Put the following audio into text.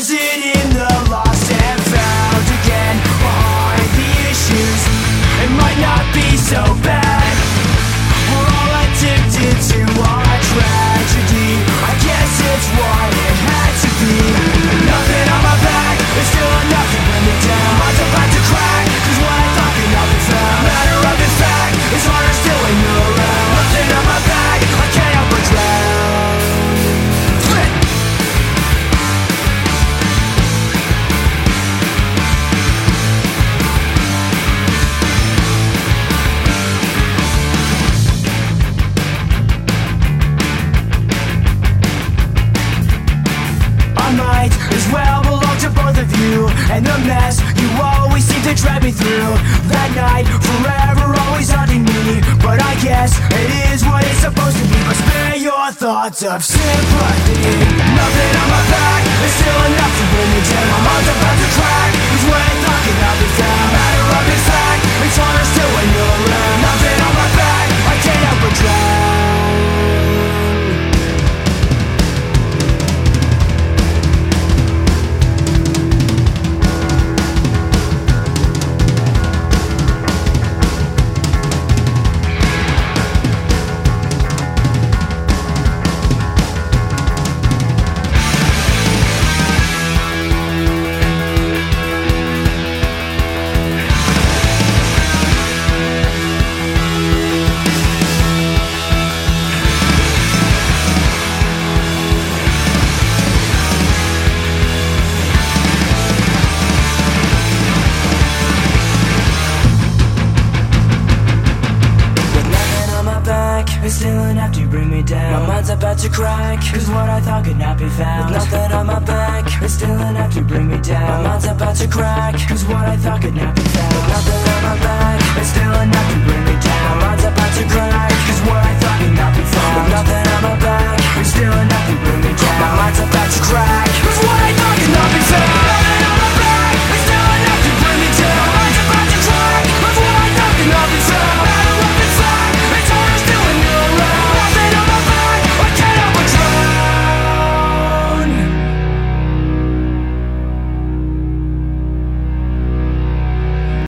Was it you And the mess you always seem to drag me through That night forever always haunting me. But I guess it is what it's supposed to be. But spare your thoughts of sympathy. Nothing on my back feeling after you bring me down. My mind's about to crack Cause what I thought could not be found. With nothing on my back It's still enough to bring me down. My mind's about to crack Cause what I thought could not be found. With nothing on my back It's still enough to bring me down. My mind's about to crack Cause what I thought could not be found. With nothing on my back It's still enough to bring me down. My mind's about to crack